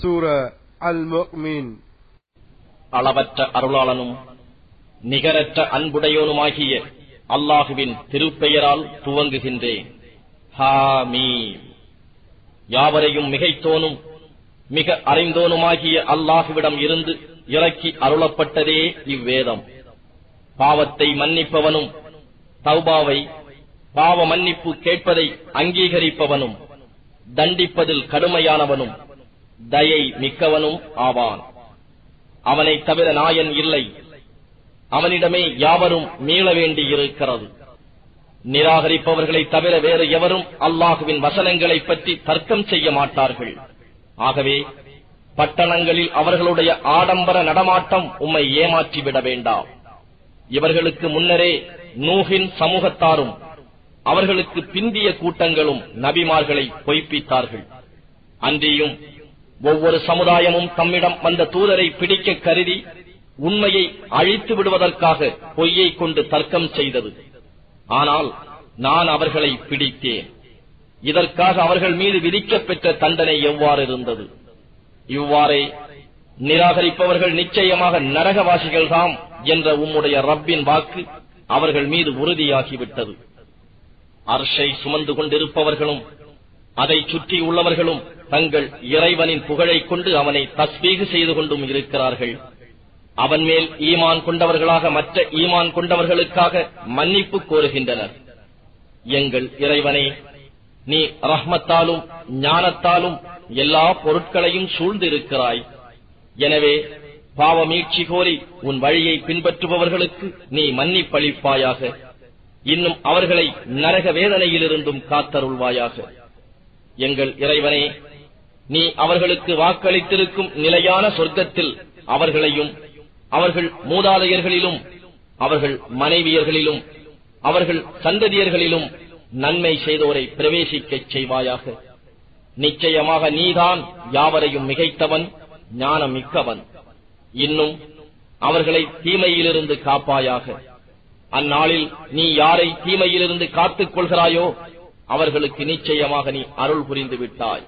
சூர அல் அளவற்ற அருளாளனும் நிகரற்ற அன்புடையோனுமாகிய அல்லாஹுவின் திருப்பெயரால் துவங்குகின்றேன். யாவரையும் மிகைத்தோனும் மிக அறிந்தோனுமாகிய அல்லாஹுவிடம் இருந்து இறக்கி அருளப்பட்டதே இவ்வேதம். பாவத்தை மன்னிப்பவனும் தௌபாவை பாவ மன்னிப்பு கேட்பதை அங்கீகரிப்பவனும் தண்டிப்பதில் கடுமையானவனும் தயை மிக்கவனும் ஆவான். அவனைத் தவிர நாயன் இல்லை. அவனிடமே யாவரும் மீள வேண்டியிருக்கிறது. நிராகரிப்பவர்களை தவிர வேறு எவரும் அல்லாஹுவின் வசனங்களை பற்றி தர்க்கம் செய்ய மாட்டார்கள். ஆகவே பட்டணங்களில் அவர்களுடைய ஆடம்பர நடமாட்டம் உம்மை ஏமாற்றிவிட வேண்டாம். இவர்களுக்கு முன்னரே நூகின் சமூகத்தாரும் அவர்களுக்கு பிந்திய கூட்டங்களும் நபிமார்களை பொய்ப்பித்தார்கள். அன்றியும் ஒவ்வொரு சமுதாயமும் தம்மிடம் வந்த தூதரை பிடிக்க கருதி உண்மையை அழித்து விடுவதற்காக பொய்யை கொண்டு தர்க்கம் செய்தது. ஆனால் நான் அவர்களை பிடித்தேன். இதற்காக அவர்கள் மீது விதிக்கப்பெற்ற தண்டனை எவ்வாறு இருந்தது? இவ்வாறே நிராகரிப்பவர்கள் நிச்சயமாக நரகவாசிகள்தாம் என்ற உம்முடைய ரப்பின் வாக்கு அவர்கள் மீது உறுதியாகிவிட்டது. அர்ஷை சுமந்து கொண்டிருப்பவர்களும் அதை சுற்றி உள்ளவர்களும் தங்கள் இறைவனின் புகழைக் கொண்டு அவனை தஸ்பீகு செய்து கொண்டும் இருக்கிறார்கள். அவன் மேல் ஈமான் கொண்டவர்களாக மற்ற ஈமான் கொண்டவர்களுக்காக மன்னிப்பு கோருகின்றனர். எங்கள் இறைவனே நீ ரஹ்மத்தாலும் ஞானத்தாலும் எல்லா பொருட்களையும் சூழ்ந்திருக்கிறாய். எனவே பாவமீட்சி கோரி உன் வழியை பின்பற்றுபவர்களுக்கு நீ மன்னிப்பளிப்பாயாக. இன்னும் அவர்களை நரக வேதனையிலிருந்தும் காத்தருள்வாயாக. எங்கள் இறைவனே நீ அவர்களுக்கு வாக்களித்திருக்கும் நிலையான சொர்க்கத்தில் அவர்களையும் அவர்கள் மூதாதையர்களிலும் அவர்கள் மனைவியர்களிலும் அவர்கள் சந்ததியர்களிலும் நன்மை செய்தோரை பிரவேசிக்கச் செய்வாயாக. நிச்சயமாக நீதான் யாவரையும் மிகைத்தவன் ஞானம் மிக்கவன் இன்னும் அவர்களை தீமையிலிருந்து காப்பாயாக. அந்நாளில் நீ யாரை தீமையிலிருந்து காத்துக் கொள்கிறாயோ அவர்களுக்கு நிச்சயமாக நீ அருள் புரிந்து விட்டாய்.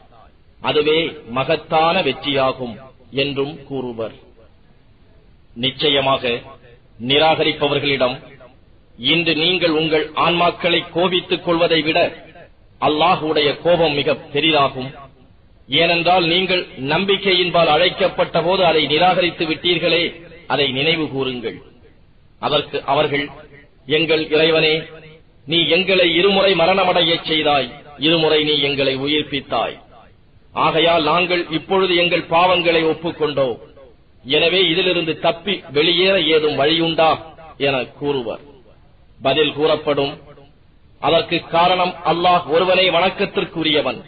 அதுவே மகத்தான வெற்றியாகும் என்றும் கூறுவர். நிச்சயமாக நிராகரிப்பவர்களிடம் இன்று நீங்கள் உங்கள் ஆன்மாக்களை கோபித்துக் கொள்வதை விட அல்லாஹுடைய கோபம் மிக பெரிதாகும். ஏனென்றால் நீங்கள் நம்பிக்கையின்பால் அழைக்கப்பட்ட போது அதை நிராகரித்து விட்டீர்களே அதை நினைவு கூறுங்கள். அதற்கு அவர்கள் எங்கள் இறைவனே நீ எங்களை இருமுறை மரணமடையச் செய்தாய் இருமுறை நீ எங்களை உயிர்ப்பித்தாய். ஆகையால் நாங்கள் இப்பொழுது எங்கள் பாவங்களை ஒப்புக்கொண்டோம் எனவே இதிலிருந்து தப்பி வெளியேற ஏதும் வழியுண்டா என கூறுவர். பதில் கூறப்படும். அதற்கு காரணம் அல்லாஹ் ஒருவனை வணக்கத்திற்குரியவன்.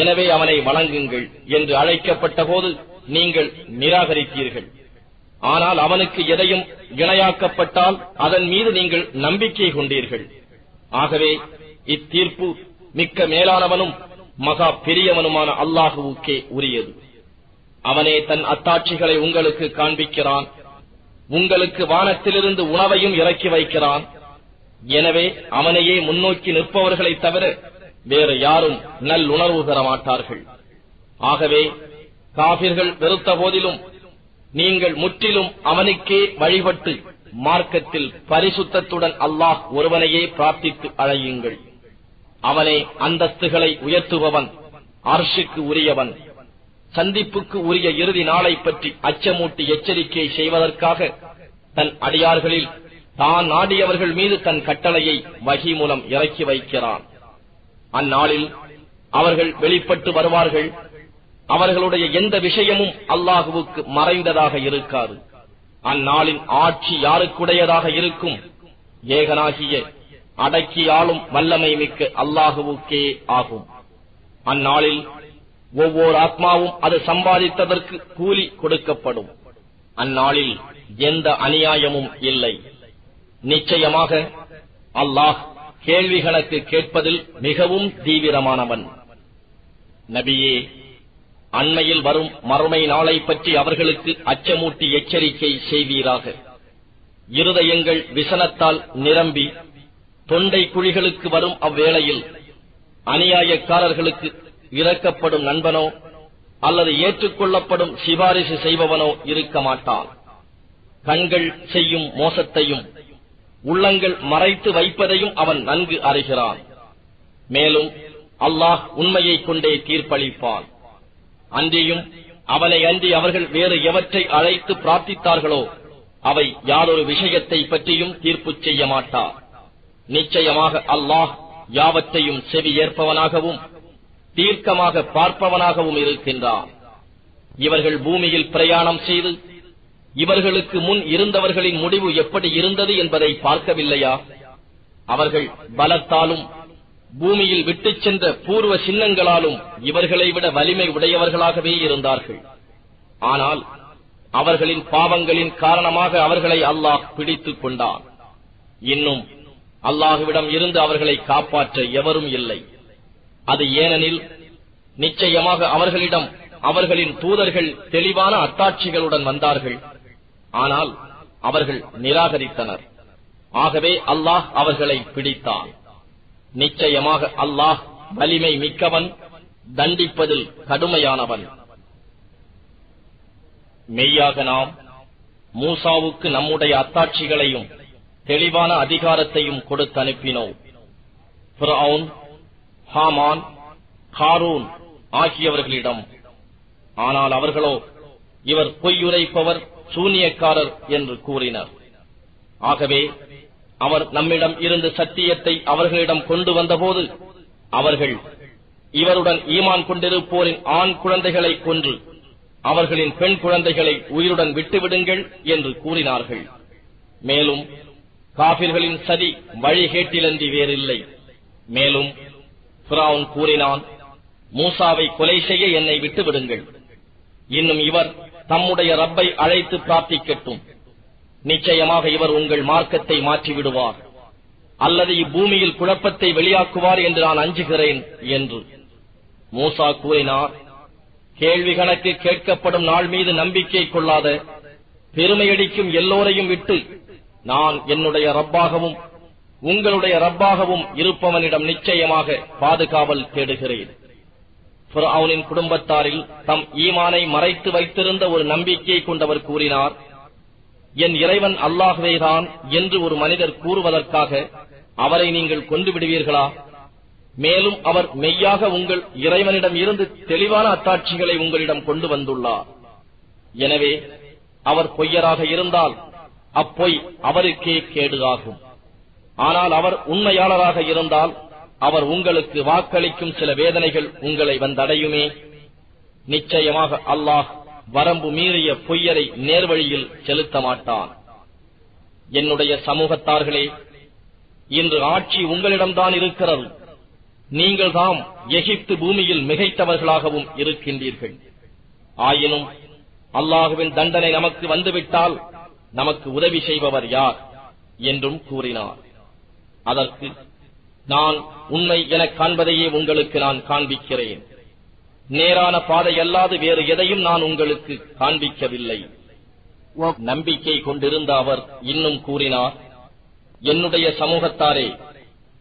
எனவே அவனை வணங்குங்கள் என்று அழைக்கப்பட்ட போது நீங்கள் நிராகரித்தீர்கள் ஆனால் அவனுக்கு எதையும் இணையாக்கப்பட்டால் அதன் மீது நீங்கள் நம்பிக்கை கொண்டீர்கள். ஆகவே இத்தீர்ப்பு மிக்க மேலானவனும் மகா பெரியவனுமான அல்லாஹுவுக்கே உரியது. அவனே தன் அத்தாட்சிகளை உங்களுக்கு காண்பிக்கிறான். உங்களுக்கு வானத்திலிருந்து உணவையும் இறக்கி வைக்கிறான். எனவே அவனையே முன்னோக்கி நிற்பவர்களைத் தவிர வேறு யாரும் நல்லுணர்வு பெற மாட்டார்கள். ஆகவே காபிர்கள் வெறுத்த போதிலும் நீங்கள் முற்றிலும் அவனுக்கே வழிபட்டு மார்க்கத்தில் பரிசுத்தத்துடன் அல்லாஹ் ஒருவனையே பிரார்த்தித்து அழையுங்கள். அவனே அந்தஸ்துகளை உயர்த்துபவன் அர்ஷுக்கு உரியவன். சந்திப்புக்கு உரிய இறுதி நாளை பற்றி அச்சமூட்டி எச்சரிக்கை செய்வதற்காக தன் அடியார்களில் தான் நாடியவர்கள் மீது தன் கட்டளையை வகி மூலம் இறக்கி வைக்கிறான். அந்நாளில் அவர்கள் வெளிப்பட்டு வருவார்கள். அவர்களுடைய எந்த விஷயமும் அல்லாஹுவுக்கு மறைந்ததாக இருக்காது. அந்நாளின் ஆட்சி யாருக்குடையதாக இருக்கும்? ஏகனாகிய அடக்கியாலும் வல்லமை மிக்க அல்லாஹுவுக்கே ஆகும். அந்நாளில் ஒவ்வொரு ஆத்மாவும் அது சம்பாதித்ததற்கு கூலி கொடுக்கப்படும். அந்நாளில் எந்த அநியாயமும் இல்லை. நிச்சயமாக அல்லாஹ் கேள்வி கணக்கு கேட்பதில் மிகவும் தீவிரமானவன். நபியே அண்மையில் வரும் மறுமை நாளை பற்றி அவர்களுக்கு அச்சமூட்டி எச்சரிக்கை செய்வீராக. இருதயங்கள் விசனத்தால் நிரம்பி தொண்டை குழிகளுக்கு வரும் அவ்வேளையில் அநியாயக்காரர்களுக்கு இறக்கப்படும் நண்பனோ அல்லது ஏற்றுக்கொள்ளப்படும் சிபாரிசு செய்பவனோ இருக்க மாட்டான். கண்கள் செய்யும் மோசத்தையும் உள்ளங்கள் மறைத்து வைப்பதையும் அவன் நன்கு அறிகிறான். மேலும் அல்லாஹ் உண்மையை கொண்டே தீர்ப்பளிப்பான். அன்றியும் அவனை அன்றி அவர்கள் வேறு எவற்றை அழைத்து பிரார்த்தித்தார்களோ அவை யாரொரு விஷயத்தை பற்றியும் தீர்ப்பு செய்ய மாட்டார் நிச்சயமாக அல்லாஹ் யாவற்றையும் செவி ஏற்பவனாகவும் தீர்க்கமாக பார்ப்பவனாகவும் இருக்கின்றான் இவர்கள் பூமியில் பிரயாணம் செய்து இவர்களுக்கு முன் இருந்தவர்களின் முடிவு எப்படி இருந்தது என்பதை பார்க்கவில்லையா? அவர்கள் பலத்தாலும் பூமியில் விட்டுச் சென்ற பூர்வ சின்னங்களாலும் இவர்களை விட வலிமை உடையவர்களாகவே இருந்தார்கள். ஆனால் அவர்களின் பாவங்களின் காரணமாக அவர்களை அல்லாஹ் பிடித்துக் கொண்டான். இன்னும் அல்லாஹுவிடம் இருந்து அவர்களை காப்பாற்ற எவரும் இல்லை. அது ஏனெனில் நிச்சயமாக அவர்களிடம் அவர்களின் தூதர்கள் தெளிவான அத்தாட்சிகளுடன் வந்தார்கள். ஆனால் அவர்கள் நிராகரித்தனர். ஆகவே அல்லாஹ் அவர்களை பிடித்தான். நிச்சயமாக அல்லாஹ் வலிமை மிக்கவன் தண்டிப்பதில் கடுமையானவன். மெய்யாக நாம் மூசாவுக்கு நம்முடைய அத்தாட்சிகளையும் தெளிவான அதிகாரத்தையும் கொடுத்து அனுப்பினோம் பிரவுன் ஹாமான் காரூன் ஆகியவர்களிடம் ஆனால் அவர்களோ இவர் பொய்யுரைப்பவர் சூனியக்காரர் என்று கூறினர். ஆகவே அவர் நம்மிடம் இருந்து சத்தியத்தை அவர்களிடம் கொண்டு வந்தபோது அவர்கள் இவருடன் ஈமான் கொண்டிருப்போரின் ஆண் குழந்தைகளை கொன்று அவர்களின் பெண் குழந்தைகளை உயிருடன் விட்டுவிடுங்கள் என்று கூறினார்கள். மேலும் காபிர்களின் சதி வழிகேட்டிலன்றி வேறில்லை. மேலும் ஃபிரௌன் கூறினான் மூசாவை கொலை செய்ய என்னை விட்டு விடுங்கள் இன்னும் இவர் தம்முடைய ரப்பை அழைத்து பிரார்த்திக்கட்டும். நிச்சயமாக இவர் உங்கள் மார்க்கத்தை மாற்றிவிடுவார். அல்லது இப்பூமியில் குழப்பத்தை வெளியாக்குவார் என்று நான் அஞ்சுகிறேன் என்று. மூசா கூறினார் கேள்வி கணக்கு கேட்கப்படும் நாள் மீது நம்பிக்கை கொள்ளாத பெருமையடிக்கும் எல்லோரையும் விட்டு நான் என்னுடைய ரப்பாகவும் உங்களுடைய ரப்பாகவும் இருப்பவனிடம் நிச்சயமாக பாதுகாவல் தேடுகிறேன். அவனின் குடும்பத்தாரில் தம் ஈமானை மறைத்து வைத்திருந்த ஒரு நம்பிக்கையை கொண்டவர் கூறினார் என் இறைவன் அல்லாகவேதான் என்று ஒரு மனிதர் கூறுவதற்காக அவரை நீங்கள் கொண்டு விடுவீர்களா மேலும் அவர் மெய்யாக உங்கள் இறைவனிடம் இருந்து தெளிவான அத்தாட்சிகளை உங்களிடம் கொண்டு வந்துள்ளார். எனவே அவர் பொய்யராக இருந்தால் அப்பொய் அவருக்கே கேடு ஆகும் ஆனால் அவர் உண்மையாளராக இருந்தால் அவர் உங்களுக்கு வாக்களிக்கும் சில வேதனைகள் உங்களை வந்தடையுமே. நிச்சயமாக அல்லாஹ் வரம்பு மீறிய பொய்யரை நேர்வழியில் செலுத்த மாட்டான். என்னுடைய சமூகத்தார்களே இன்று ஆட்சி உங்களிடம்தான் இருக்கிறது. நீங்கள் தாம் எகிப்து பூமியில் மிகைத்தவர்களாகவும் இருக்கின்றீர்கள். ஆயினும் அல்லாஹுவின் தண்டனை நமக்கு வந்துவிட்டால் நமக்கு உதவி செய்பவர் யார் என்றும் கூறினார். அதற்கு நான் உண்மை எனக் காண்பதையே உங்களுக்கு நான் காண்பிக்கிறேன். நேரான பாதை அல்லாது வேறு எதையும் நான் உங்களுக்கு காண்பிக்கவில்லை. நம்பிக்கை கொண்டிருந்த அவர் இன்னும் கூறினார் என்னுடைய சமூகத்தாரே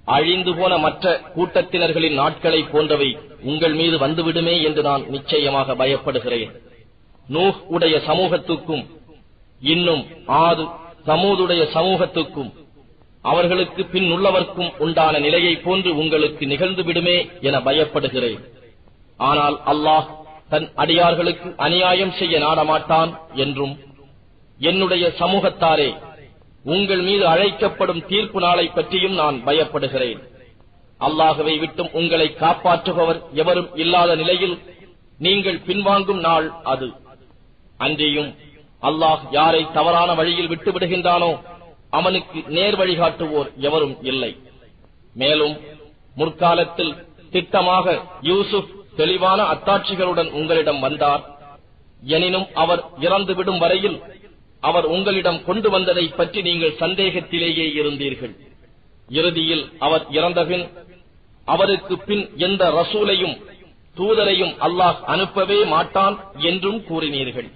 அழிந்து போன மற்ற கூட்டத்தினர்களின் நாட்களை போன்றவை உங்கள் மீது வந்துவிடுமே என்று நான் நிச்சயமாக பயப்படுகிறேன். நூஹ் உடைய சமூகத்துக்கும் இன்னும் ஆது சமூதுடைய சமூகத்துக்கும் அவர்களுக்கு பின் உள்ளவர்க்கும் உண்டான நிலையை போன்று உங்களுக்கு நிகழ்ந்து விடுமே என பயப்படுகிறேன். ஆனால் அல்லாஹ் தன் அடியார்களுக்கு அநியாயம் செய்ய நாடமாட்டான் என்றும் என்னுடைய சமூகத்தாரே உங்கள் மீது அழைக்கப்படும் தீர்ப்பு நாளை பற்றியும் நான் பயப்படுகிறேன். அல்லாகவே விட்டும் உங்களை காப்பாற்றுபவர் எவரும் இல்லாத நிலையில் நீங்கள் பின்வாங்கும் நாள் அது. அன்றியும் அல்லாஹ் யாரை தவறான வழியில் விட்டு விடுகின்றானோ அவனுக்கு நேர் வழிகாட்டுவோர் எவரும் இல்லை. மேலும் முற்காலத்தில் திட்டமாக யூசுப் தெளிவான அத்தாட்சிகளுடன் உங்களிடம் வந்தார். எனினும் அவர் இறந்துவிடும் வரையில் அவர் உங்களிடம் கொண்டு வந்ததை பற்றி நீங்கள் சந்தேகத்திலேயே இருந்தீர்கள். இறுதியில் அவர் இறந்தபின் அவருக்கு பின் எந்த ரசூலையும் தூதரையும் அல்லாஹ் அனுப்பவே மாட்டான் என்றும் கூறினீர்கள்.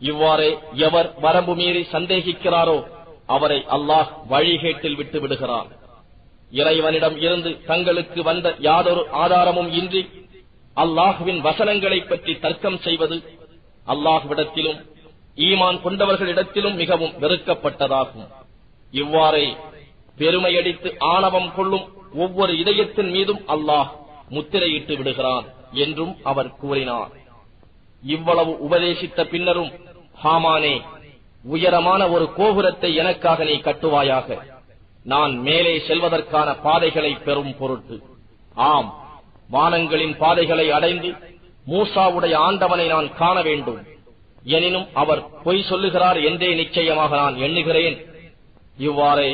இவ்வாறே எவர் வரம்பு மீறி சந்தேகிக்கிறாரோ அவரை அல்லாஹ் வழிகேட்டில் விட்டு விடுகிறான். இறைவனிடம் இருந்து தங்களுக்கு வந்த யாதொரு ஆதாரமும் இன்றி அல்லாஹுவின் வசனங்களைப் பற்றி தர்க்கம் செய்வது அல்லாஹுவிடத்திலும் ஈமான் கொண்டவர்களிடத்திலும் மிகவும் வெறுக்கப்பட்டதாகும். இவ்வாறே பெருமையடித்து ஆணவம் கொள்ளும் ஒவ்வொரு இதயத்தின் மீதும் அல்லாஹ் முத்திரையிட்டு விடுகிறான் என்றும் அவர் கூறினார். இவ்வளவு உபதேசித்த பின்னரும் ஹாமானே உயரமான ஒரு கோபுரத்தை எனக்காக நீ கட்டுவாயாக. நான் மேலே செல்வதற்கான பாதைகளை பெறும் பொருட்டு. ஆம் வானங்களின் பாதைகளை அடைந்து மூசாவுடைய ஆண்டவனை நான் காண வேண்டும். எனினும் அவர் பொய் சொல்லுகிறார் என்றே நிச்சயமாக நான் எண்ணுகிறேன். இவ்வாறே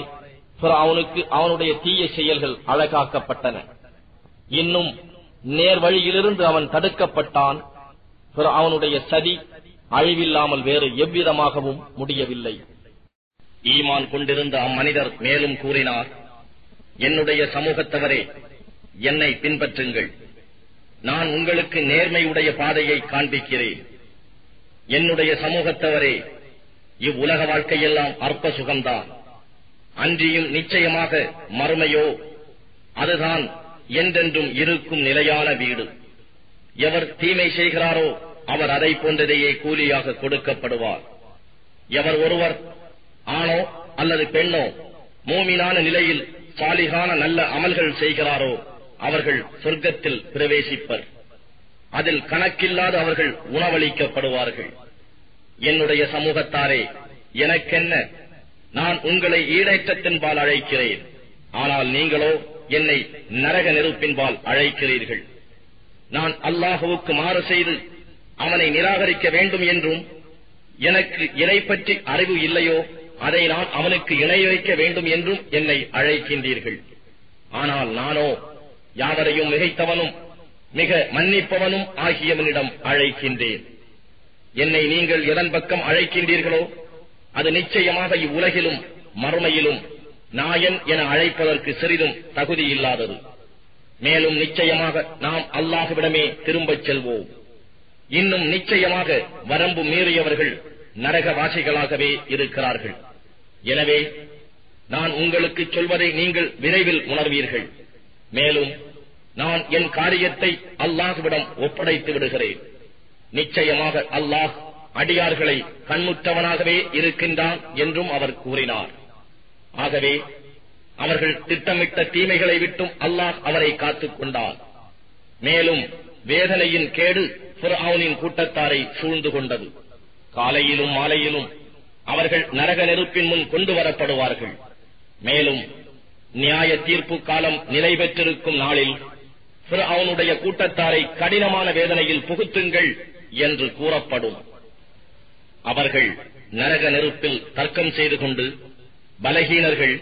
அவனுக்கு அவனுடைய தீய செயல்கள் அழகாக்கப்பட்டன. இன்னும் நேர் வழியிலிருந்து அவன் தடுக்கப்பட்டான். அவனுடைய சதி அழிவில்லாமல் வேறு எவ்விதமாகவும் முடியவில்லை. ஈமான் கொண்டிருந்த அம்மனிதர் மேலும் கூறினார் என்னுடைய சமூகத்தவரே என்னை பின்பற்றுங்கள். நான் உங்களுக்கு நேர்மையுடைய பாதையை காண்பிக்கிறேன். என்னுடைய சமூகத்தவரே இவ்வுலக வாழ்க்கையெல்லாம் அற்ப சுகம்தான் அன்றியும் நிச்சயமாக மறுமையோ அதுதான் என்றென்றும் இருக்கும் நிலையான வீடு. எவர் தீமை செய்கிறாரோ அவர் அதை போன்றதையே கூலியாக கொடுக்கப்படுவார். எவர் ஒருவர் ஆணோ அல்லது பெண்ணோ மூமினான நிலையில் சாலிகான நல்ல அமல்கள் செய்கிறாரோ அவர்கள் சொர்க்கத்தில் பிரவேசிப்பர். அதில் கணக்கில்லாத அவர்கள் உணவளிக்கப்படுவார்கள். என்னுடைய சமூகத்தாரே எனக்கென்ன நான் உங்களை ஈடேற்றத்தின்பால் அழைக்கிறேன். ஆனால் நீங்களோ என்னை நரக நெருப்பின்பால் அழைக்கிறீர்கள். நான் அல்லாஹுவுக்கு மாறு செய்து அவனை நிராகரிக்க வேண்டும் என்றும் எனக்கு இணை பற்றி அறிவு இல்லையோ அதை நான் அவனுக்கு இணை வைக்க வேண்டும் என்றும் என்னை அழைக்கின்றீர்கள். ஆனால் நானோ யாவரையும் மிகைத்தவனும் மிக மன்னிப்பவனும் ஆகியவனிடம் அழைக்கின்றேன். என்னை நீங்கள் எதன் பக்கம் அழைக்கின்றீர்களோ அது நிச்சயமாக இவ்வுலகிலும் மறுமையிலும் நாயன் என அழைப்பதற்கு சிறிதும் தகுதி இல்லாதது மேலும் நிச்சயமாக நாம் அல்லாஹுவிடமே திரும்பச் செல்வோம். இன்னும் நிச்சயமாக வரம்பு மீறியவர்கள் நரகவாசிகளாகவே இருக்கிறார்கள். எனவே நான் உங்களுக்கு சொல்வதை நீங்கள் விரைவில் உணர்வீர்கள். மேலும் நான் என் காரியத்தை அல்லாஹுவிடம் ஒப்படைத்து விடுகிறேன். நிச்சயமாக அல்லாஹ் அடியார்களை கண்முற்றவனாகவே இருக்கின்றான் என்றும் அவர் கூறினார். ஆகவே அவர்கள் திட்டமிட்ட தீமைகளை விட்டும் அல்லாஹ் அவரை காத்துக் கொண்டார் மேலும் வேதனையின் கேடு புறவுனின் கூட்டத்தாரை சூழ்ந்து கொண்டது. காலையிலும் மாலையிலும் அவர்கள் நரக நெருப்பின் முன் கொண்டு வரப்படுவார்கள். மேலும் நியாய தீர்ப்பு காலம் நிலை பெற்றிருக்கும் நாளில் அவனுடைய கூட்டத்தாரை கடினமான வேதனையில் புகுத்துங்கள் என்று கூறப்படும். அவர்கள் நரக நெருப்பில் தர்க்கம் செய்து கொண்டு பலகீனர்கள்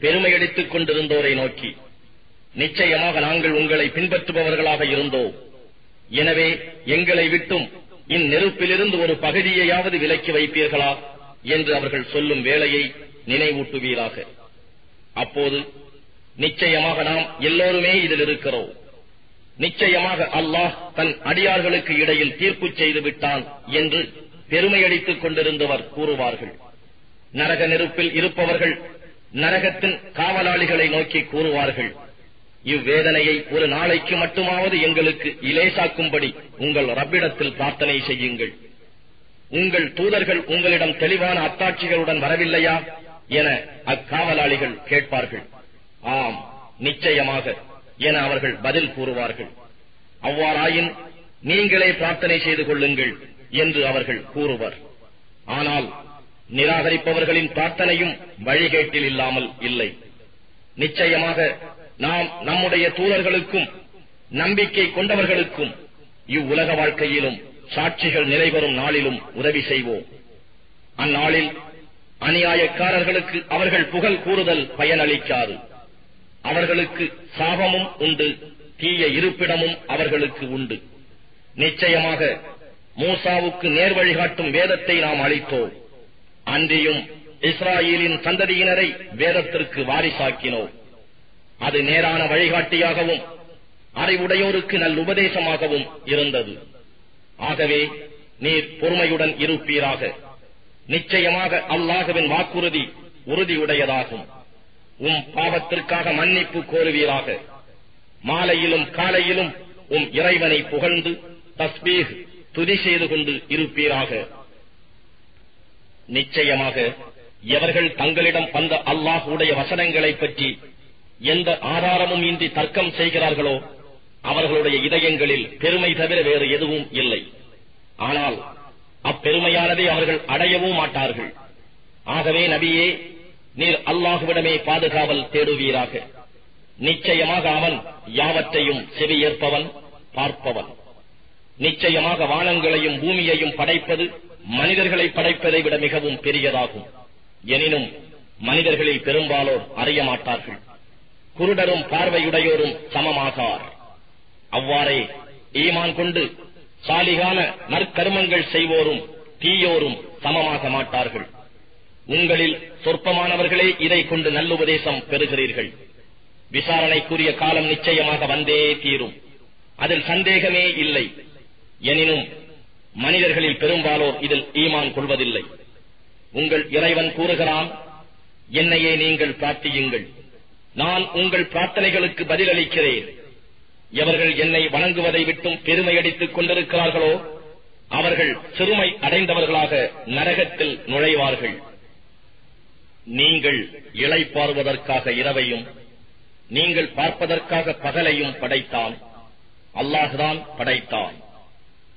பெருமையடித்துக் கொண்டிருந்தோரை நோக்கி நிச்சயமாக நாங்கள் உங்களை பின்பற்றுபவர்களாக இருந்தோம். எனவே எங்களை விட்டும் இந்நெருப்பிலிருந்து ஒரு பகுதியையாவது விலக்கி வைப்பீர்களா என்று அவர்கள் சொல்லும் வேலையை நினைவூட்டுவீராக. அப்போது நிச்சயமாக நாம் எல்லோருமே இதில் இருக்கிறோம். நிச்சயமாக அல்லாஹ் தன் அடியார்களுக்கு இடையில் தீர்ப்பு செய்து விட்டான் என்று பெருமையடித்துக் கொண்டிருந்தவர் கூறுவார்கள். நரக நெருப்பில் இருப்பவர்கள் நரகத்தின் காவலாளிகளை நோக்கி கூறுவார்கள். இவ்வேதனையை ஒரு நாளைக்கு மட்டுமாவது எங்களுக்கு இலேசாக்கும்படி உங்கள் ரப்பிடத்தில் பிரார்த்தனை செய்யுங்கள். உங்கள் தூதர்கள் உங்களிடம் தெளிவான அத்தாட்சிகளுடன் வரவில்லையா? என அக்காவலாளிகள் கேட்பார்கள். ஆம் நிச்சயமாக என அவர்கள் பதில் கூறுவார்கள். அவ்வாறாயின் நீங்களே பிரார்த்தனை செய்து கொள்ளுங்கள் என்று அவர்கள் கூறுவர். ஆனால் நிராகரிப்பவர்களின் பிரார்த்தனையும் வழிகேட்டில் இல்லாமல் இல்லை. நிச்சயமாக நாம் நம்முடைய தூதர்களுக்கும் நம்பிக்கை கொண்டவர்களுக்கும் இவ்வுலக வாழ்க்கையிலும் சாட்சிகள் நிறைவரும் நாளிலும் உதவி செய்வோம். அந்நாளில் அநியாயக்காரர்களுக்கு அவர்கள் புகழ் கூறுதல் பயனளிக்காது. அவர்களுக்கு சாபமும் உண்டு தீய இருப்பிடமும் அவர்களுக்கு உண்டு. நிச்சயமாக மூசாவுக்கு நேர் வழிகாட்டும் வேதத்தை நாம் அளித்தோம். அன்றியும் இஸ்ராயேலின் சந்ததியினரை வேதத்திற்கு வாரிசாக்கினோம். அது நேரான வழிகாட்டியாகவும் அறிவுடையோருக்கு நல் உபதேசமாகவும் இருந்தது. ஆகவே நீர் பொறுமையுடன் இருப்பீராக. நிச்சயமாக அல்லாஹுவின் வாக்குறுதி உறுதியுடையதாகும். உம் பாவத்திற்காக மன்னிப்பு கோருவீராக. மாலையிலும் காலையிலும் உம் இறைவனை புகழ்ந்து தஸ்பீஹ் துதி செய்து கொண்டு இருப்பீராக. நிச்சயமாக எவர்கள் தங்களிடம் வந்த அல்லாஹுடைய வசனங்களைப் பற்றி எந்த ஆதாரமும் இன்றி தர்க்கம் செய்கிறார்களோ அவர்களுடைய இதயங்களில் பெருமை தவிர வேறு எதுவும் இல்லை. ஆனால் அப்பெருமையானதை அவர்கள் அடையவும் மாட்டார்கள். ஆகவே நபியே நீர் அல்லாஹுவிடமே பாதுகாவல் தேடுவீராக. நிச்சயமாக அவன் யாவற்றையும் செவியேற்பவன் பார்ப்பவன். நிச்சயமாக வானங்களையும் பூமியையும் படைப்பது மனிதர்களை படைப்பதை விட மிகவும் பெரியதாகும். எனினும் மனிதர்களில் பெரும்பாலோர் அறிய மாட்டார்கள் குருடரும் பார்வையுடையோரும் சமமாகார். அவ்வாறே ஈமான் கொண்டு சாலிகான நற்கருமங்கள் செய்வோரும் தீயோரும் சமமாக மாட்டார்கள். உங்களில் சொற்பமானவர்களே இதை கொண்டு நல்லுபதேசம் பெறுகிறீர்கள். விசாரணைக்குரிய காலம் நிச்சயமாக வந்தே தீரும். அதில் சந்தேகமே இல்லை. எனினும் மனிதர்களில் பெரும்பாலோர் இதில் ஈமான் கொள்வதில்லை. உங்கள் இறைவன் கூறுகிறான் என்னையே நீங்கள் பிரார்த்தியுங்கள். நான் உங்கள் பிரார்த்தனைகளுக்கு பதிலளிக்கிறேன். எவர்கள் என்னை வணங்குவதை விட்டும் பெருமையடித்துக் கொண்டிருக்கிறார்களோ அவர்கள் சிறுமை அடைந்தவர்களாக நரகத்தில் நுழைவார்கள். நீங்கள் இளைப்பாறுவதற்காக இரவையும் நீங்கள் பார்ப்பதற்காக பகலையும் படைத்தான். அல்லாஹுதான் படைத்தான்.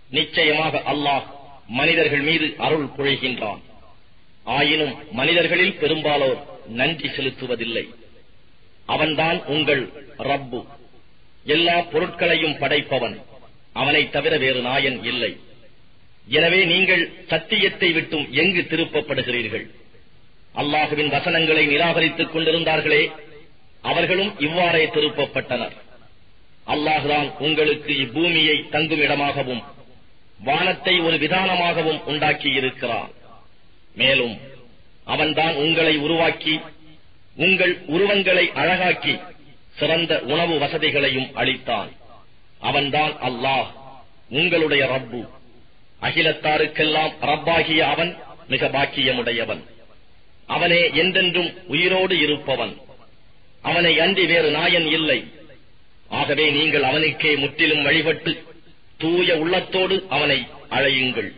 நிச்சயமாக அல்லாஹ் மனிதர்கள் மீது அருள் புழைகின்றான் ஆயினும் மனிதர்களில் பெரும்பாலோர் நன்றி செலுத்துவதில்லை. அவன்தான் உங்கள் ரப்பு. எல்லா பொருட்களையும் படைப்பவன். அவனை தவிர வேறு நாயன் இல்லை. எனவே நீங்கள் சத்தியத்தை விட்டும் எங்கு திருப்பப்படுகிறீர்கள்? அல்லாஹுவின் வசனங்களை நிராகரித்துக் கொண்டிருந்தார்களே அவர்களும் இவ்வாறே திருப்பப்பட்டனர். அல்லாஹுதான் உங்களுக்கு இப்பூமியை தங்கும் இடமாகவும் வானத்தை ஒரு விதானமாகவும் உண்டாக்கியிருக்கிறான். மேலும் அவன்தான் உங்களை உருவாக்கி உங்கள் உருவங்களை அழகாக்கி சிறந்த உணவு வசதிகளையும் அளித்தான். அவன்தான் அல்லாஹ் உங்களுடைய ரப்பு. அகிலத்தாருக்கெல்லாம் ரப்பாகிய அவன் மிக பாக்கியமுடையவன். அவனே என்றென்றும் உயிரோடு இருப்பவன். அவனை அன்றி வேறு நாயன் இல்லை. ஆகவே நீங்கள் அவனுக்கே முற்றிலும் வழிபட்டு தூய உள்ளத்தோடு அவனை அழையுங்கள்.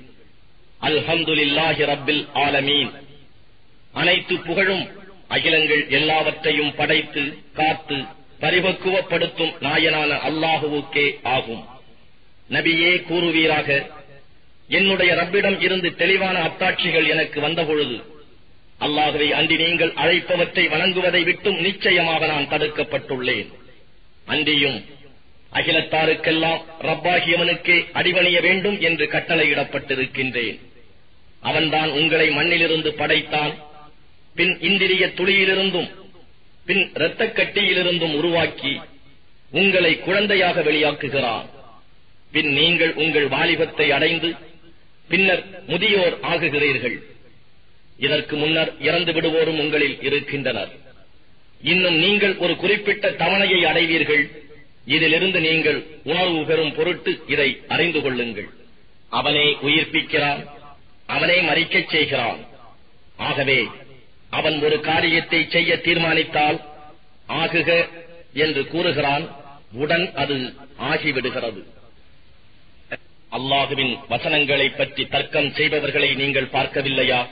அல்ஹம்துலில்லாஹி ரப்பில் ஆலமீன். அனைத்து புகழும் அகிலங்கள் எல்லாவற்றையும் படைத்து காத்து பரிபக்குவப்படுத்தும் நாயனான அல்லாஹுவுக்கே ஆகும். நபியே கூறுவீராக என்னுடைய ரப்பிடம் இருந்து தெளிவான அத்தாட்சிகள் எனக்கு வந்தபொழுது அல்லாகவே அன்றி நீங்கள் அழைப்பவற்றை வணங்குவதை விட்டும் நிச்சயமாக நான் தடுக்கப்பட்டுள்ளேன். அன்றியும் அகிலத்தாருக்கெல்லாம் ரப்பாகியவனுக்கே அடிபணிய வேண்டும் என்று கட்டளையிடப்பட்டிருக்கின்றேன். அவன்தான் உங்களை மண்ணிலிருந்து படைத்தான் பின் இந்திரிய துளியிலிருந்தும் பின் இரத்தக் கட்டியிலிருந்தும் உருவாக்கி உங்களை குழந்தையாக வெளியாக்குகிறான். பின் நீங்கள் உங்கள் வாலிபத்தை அடைந்து பின்னர் முதியோர் ஆகுகிறீர்கள். இதற்கு முன்னர் இறந்து விடுவோரும் உங்களில் இருக்கின்றனர். இன்னும் நீங்கள் ஒரு குறிப்பிட்ட தவணையை அடைவீர்கள். இதிலிருந்து நீங்கள் உணர்வு பெறும் பொருட்டு இதை அறிந்து கொள்ளுங்கள். அவனே உயிர்ப்பிக்கிறான். அவனே மறிக்கச் செய்கிறான். ஆகவே அவன் ஒரு காரியத்தை செய்ய தீர்மானித்தால் ஆகுக என்று கூறுகிறான். உடன் அது ஆகிவிடுகிறது. அல்லாஹுவின் வசனங்களைப் பற்றி தர்க்கம் செய்பவர்களை நீங்கள் பார்க்கவில்லையா?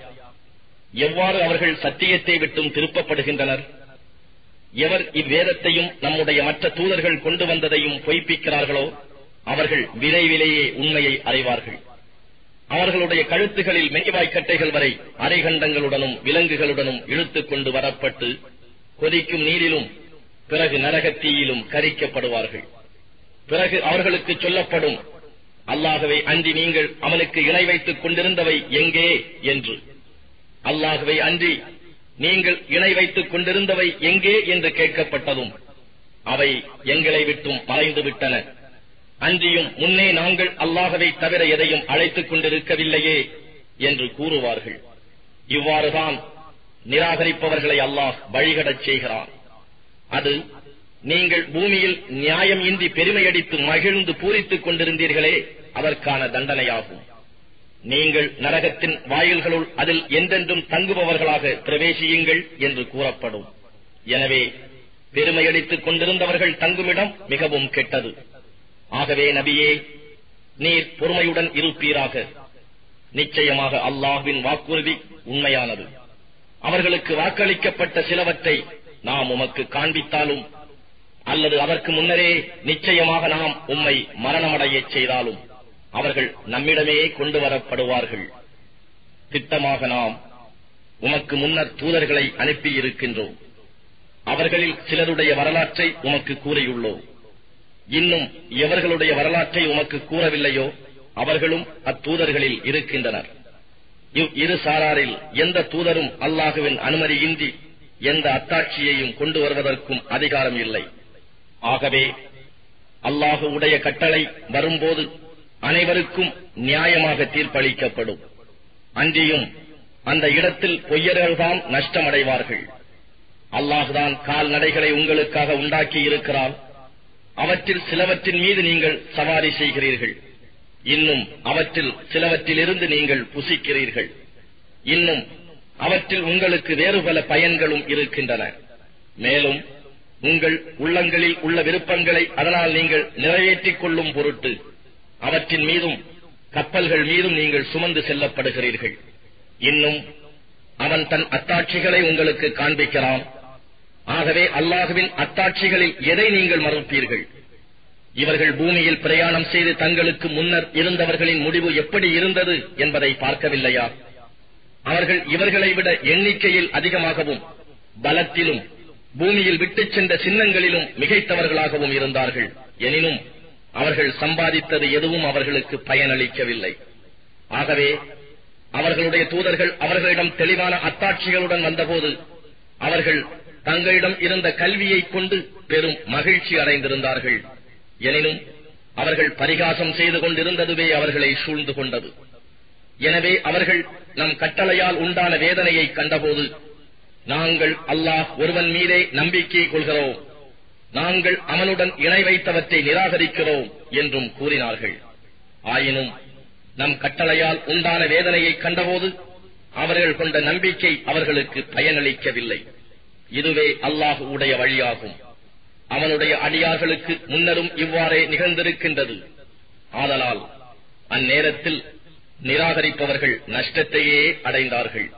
எவ்வாறு அவர்கள் சத்தியத்தை விட்டும் திருப்பப்படுகின்றனர்? எவர் இவ்வேதத்தையும் நம்முடைய மற்ற தூதர்கள் கொண்டு வந்ததையும் பொய்ப்பிக்கிறார்களோ? அவர்கள் விரைவிலேயே உண்மையை அறிவார்கள். அவர்களுடைய கழுத்துகளில் மெய்வாய்க்கட்டைகள் வரை அரைகண்டங்களுடனும் விலங்குகளுடனும் இழுத்துக் கொண்டு வரப்பட்டு கொதிக்கும் நீரிலும் பிறகு நரகத்தீயிலும் கரிக்கப்படுவார்கள். பிறகு அவர்களுக்கு சொல்லப்படும் அல்லாகவே அன்றி நீங்கள் அவனுக்கு இணை வைத்துக் கொண்டிருந்தவை எங்கே? என்று. அல்லாகவே அன்றி நீங்கள் இணை வைத்துக் கொண்டிருந்தவை எங்கே? என்று கேட்கப்பட்டதும் அவை எங்களை விட்டும் மறைந்து விட்டன அன்றியும் முன்னே நாங்கள் அல்லாகவை தவிர எதையும் அழைத்துக் கொண்டிருக்கவில்லையே என்று கூறுவார்கள். இவ்வாறுதான் நிராகரிப்பவர்களை அல்லாஹ் வழிகடச் செய்கிறான். அது நீங்கள் பூமியில் நியாயம் இன்றி பெருமையடித்து மகிழ்ந்து பூரித்துக் கொண்டிருந்தீர்களே அதற்கான தண்டனையாகும். நீங்கள் நரகத்தின் வாயில்களுள் அதில் என்றென்றும் தங்குபவர்களாக பிரவேசியுங்கள் என்று கூறப்படும். எனவே பெருமையடித்துக் கொண்டிருந்தவர்கள் தங்குமிடம் மிகவும் கெட்டது. ஆகவே நபியே நீர் பொறுமையுடன் இருப்பீராக. நிச்சயமாக அல்லாஹ்வின் வாக்குறுதி உண்மையானது. அவர்களுக்கு வாக்களிக்கப்பட்ட சிலவற்றை நாம் உமக்கு காண்பித்தாலும் அல்லது அதற்கு முன்னரே நிச்சயமாக நாம் உம்மை மரணமடைய செய்தாலும் அவர்கள் நம்மிடமே கொண்டு வரப்படுவார்கள். திட்டமாக நாம் உமக்கு முன்னர் தூதர்களை அனுப்பியிருக்கின்றோம். அவர்களில் சிலருடைய வரலாற்றை உமக்கு கூறியுள்ளோம். இன்னும் எவர்களுடைய வரலாற்றை உமக்கு கூறவில்லையோ அவர்களும் அத்தூதர்களில் இருக்கின்றனர். இவ் இரு சாராரில் எந்த தூதரும் அல்லாஹுவின் அனுமதியின்றி எந்த அத்தாட்சியையும் கொண்டு வருவதற்கும் அதிகாரம் இல்லை. ஆகவே அல்லாஹு உடைய கட்டளை வரும்போது அனைவருக்கும் நியாயமாக தீர்ப்பளிக்கப்படும். அன்றியும் அந்த இடத்தில் பொய்யர்கள்தான் நஷ்டமடைவார்கள். அல்லாஹுதான் கால்நடைகளை உங்களுக்காக உண்டாக்கி இருக்கிறான் அவற்றில் சிலவற்றின் மீது நீங்கள் சவாரி செய்கிறீர்கள். இன்னும் அவற்றில் சிலவற்றிலிருந்து நீங்கள் புசிக்கிறீர்கள். இன்னும் அவற்றில் உங்களுக்கு வேறு பல பயன்களும் இருக்கின்றன. மேலும் உங்கள் உள்ளங்களில் உள்ள விருப்பங்களை அதனால் நீங்கள் நிறைவேற்றிக் கொள்ளும் பொருட்டு அவற்றின் மீதும் கப்பல்கள் மீதும் நீங்கள் சுமந்து செல்லப்படுகிறீர்கள். இன்னும் அவன் தன் அத்தாட்சிகளை உங்களுக்கு காண்பிக்கிறான். ஆகவே அல்லாஹுவின் அத்தாட்சிகளில் எதை நீங்கள் மறுப்பீர்கள் இவர்கள் பூமியில் பிரயாணம் செய்து தங்களுக்கு முன்னர் இருந்தவர்களின் முடிவு எப்படி இருந்தது என்பதை பார்க்கவில்லையா? அவர்கள் இவர்களை விட எண்ணிக்கையில் அதிகமாகவும் பலத்திலும் பூமியில் விட்டுச் சென்ற சின்னங்களிலும் மிகைத்தவர்களாகவும் இருந்தார்கள். எனினும் அவர்கள் சம்பாதித்தது எதுவும் அவர்களுக்கு பயனளிக்கவில்லை. ஆகவே அவர்களுடைய தூதர்கள் அவர்களிடம் தெளிவான அத்தாட்சிகளுடன் வந்தபோது அவர்கள் தங்களிடம் இருந்த கல்வியைக் கொண்டு பெரும் மகிழ்ச்சி அடைந்திருந்தார்கள். எனினும் அவர்கள் பரிகாசம் செய்து கொண்டிருந்ததுவே அவர்களை சூழ்ந்து கொண்டது. எனவே அவர்கள் நம் கட்டளையால் உண்டான வேதனையை கண்டபோது நாங்கள் அல்லாஹ் ஒருவன் மீதே நம்பிக்கை கொள்கிறோம். நாங்கள் அவனுடன் இணை வைத்தவற்றை நிராகரிக்கிறோம் என்றும் கூறினார்கள். ஆயினும் நம் கட்டளையால் உண்டான வேதனையை கண்டபோது அவர்கள் கொண்ட நம்பிக்கை அவர்களுக்கு பயனளிக்கவில்லை. இதுவே அல்லாஹுடைய வழியாகும். அவனுடைய அடியார்களுக்கு முன்னரும் இவ்வாறே நிகழ்ந்திருக்கின்றது. ஆதலால் அந்நேரத்தில் நிராகரிப்பவர்கள் நஷ்டத்தையே அடைந்தார்கள்.